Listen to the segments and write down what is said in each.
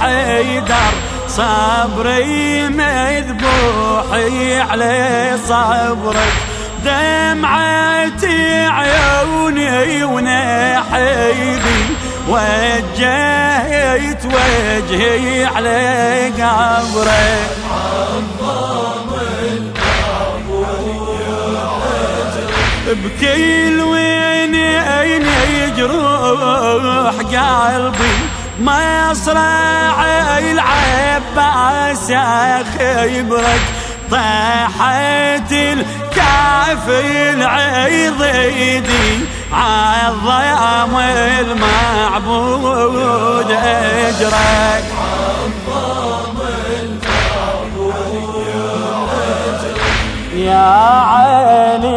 حيدر صبري مذبوحي على صبرك دمعتي عيوني ونحيدي وجهت وجهي على قبرك بكل وين اين يجروح قلبي مصرع العباس خيبرك طاحت الكعف العضيدي عظام المعبود إجرك. يا علي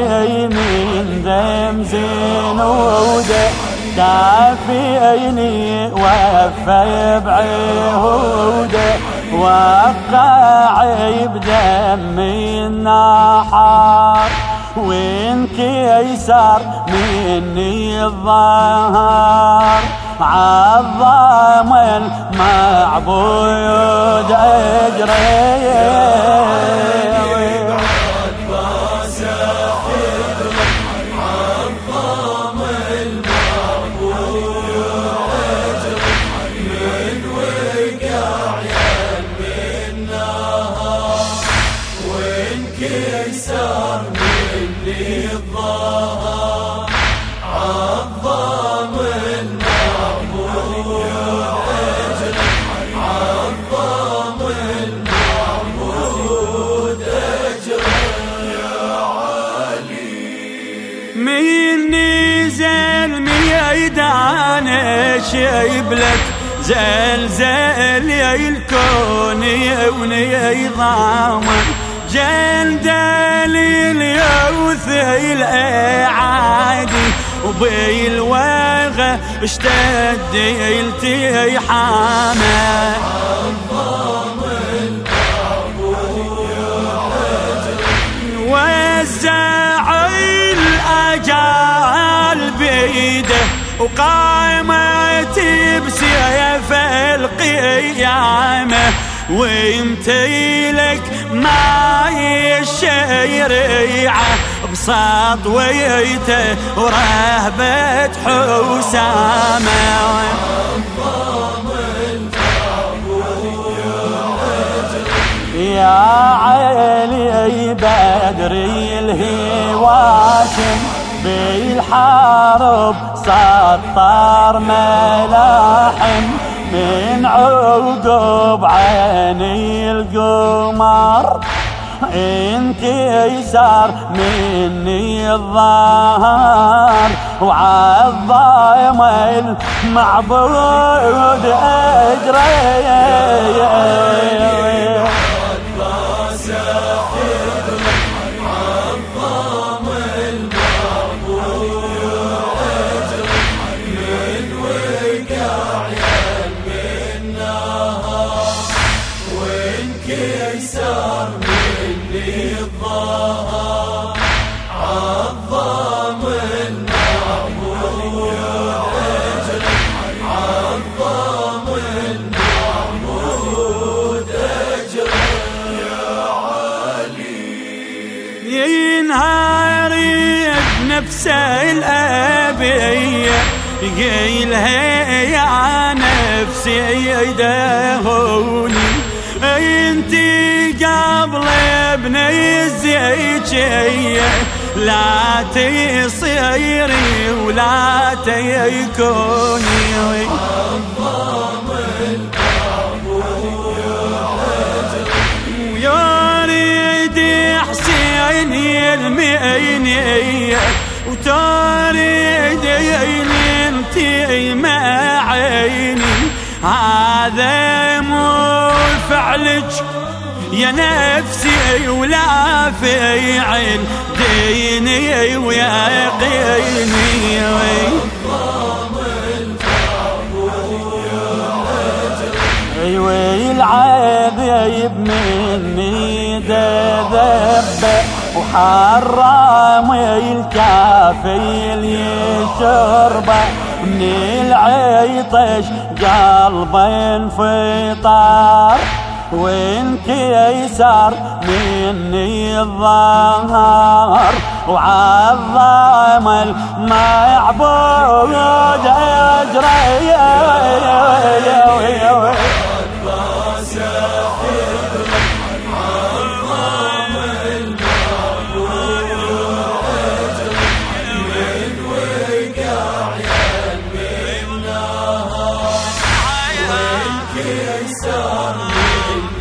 دافيني وفى بعهوده وقع بدم النحار. وين كيسر مني الظهر عظم المعبود أجري. شيب لك زلزل يا الكون يوني ضامن جندل يوث العادي وبالوغة اشتد يلتي حامه وزع الأجال بيده. وقامت القيامة ويمتيلك ماي الشريعة بساط ويته ورهبة حسامة يا عيلي بدري الهواشم بالحرب سطر ملاحم من عقب عيني القمر. إنت يسار مني الظهر. وعظم المعبود اجري نفسه الأبية قيلها يا نفسي دهوني انتي قبل ابني الزيجية لا تصيري ولا تيكوني. ويريد حسين المينية وتريد انتي مع عيني. هذا مو فعلك. يا نفسي ولا في عين. ديني ويقيني العذيب مني ذب وحرام الكافي يشربه من العيطش قلب انفطار وين كيسر مني الظهر وعظم المعبود.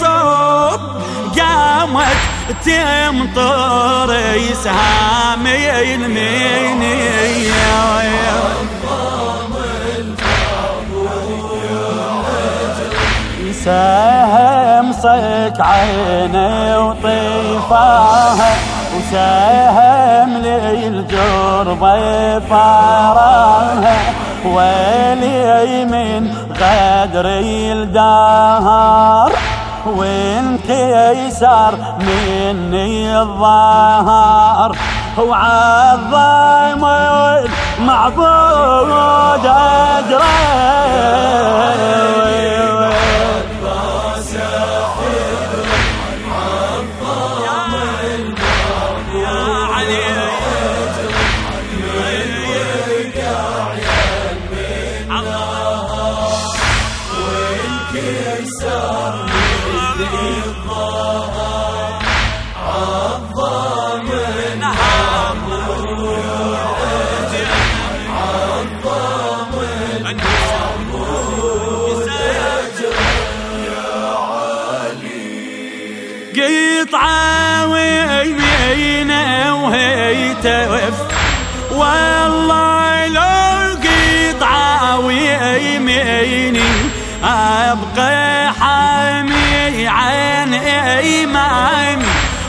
صوب قامت تمطر يسهامي المينيه سهم صك عيني وطيفاها وسهم لي الجربة فراها ويلي من غدر الدهر وين كيسر مني الظهر وعظم المعبود أجري قطعة ويمينه وهي توف والله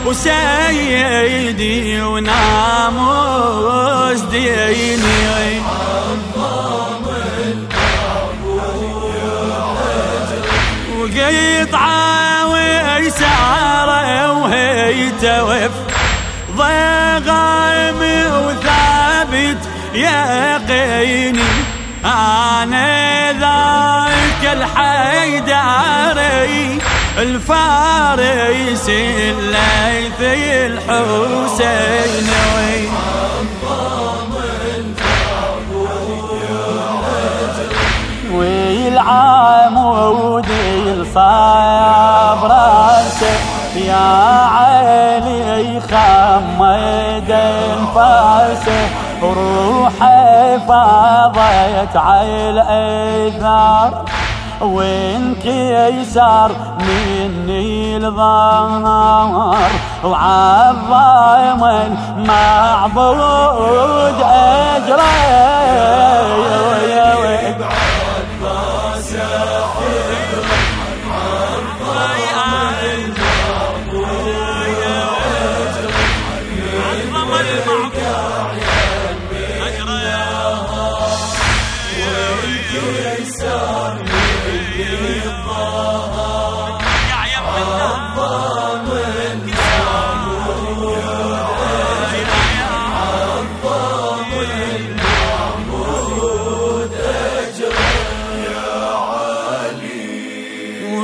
إيماني وسيدي وناموس ديني. وقطعة ويسارة وهي توف ضغام وثابت يقيني. أنا ذاك الحيداري الفارس الليثي الحسين. والعمود الصاب راسه. يا عيني خمد انفاسه. روحي فاضت على الأثار. وين يسار مني الظهر وعظم المعبود أجري.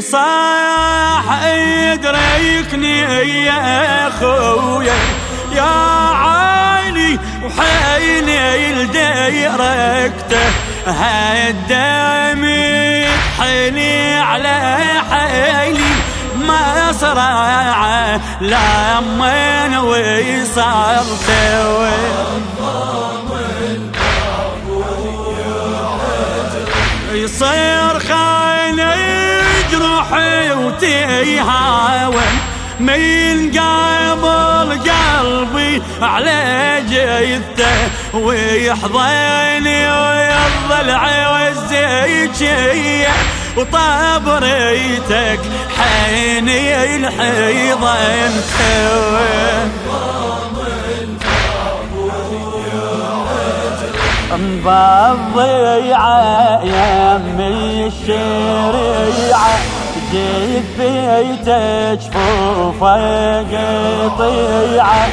صاح يدركني يا خويا يا عيني وحيني لديركته. هالدمي حيني على حيلي ما صرع لما وصلت يصير وتيهاون من قبل قلبي على جيته ويحضني ويضلع والزيتشيه وطاب ريتك حيني الحيضة انتوي بالضيعة يمي الشريعة. جيت بيتك جفوفك قطيعة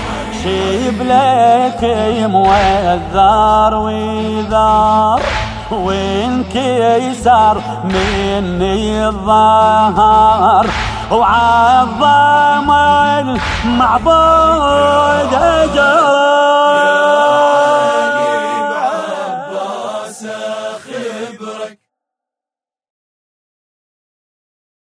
شيب لك موذر وذار وين كيسر مني الظهر؟ وعظم المعبود اجر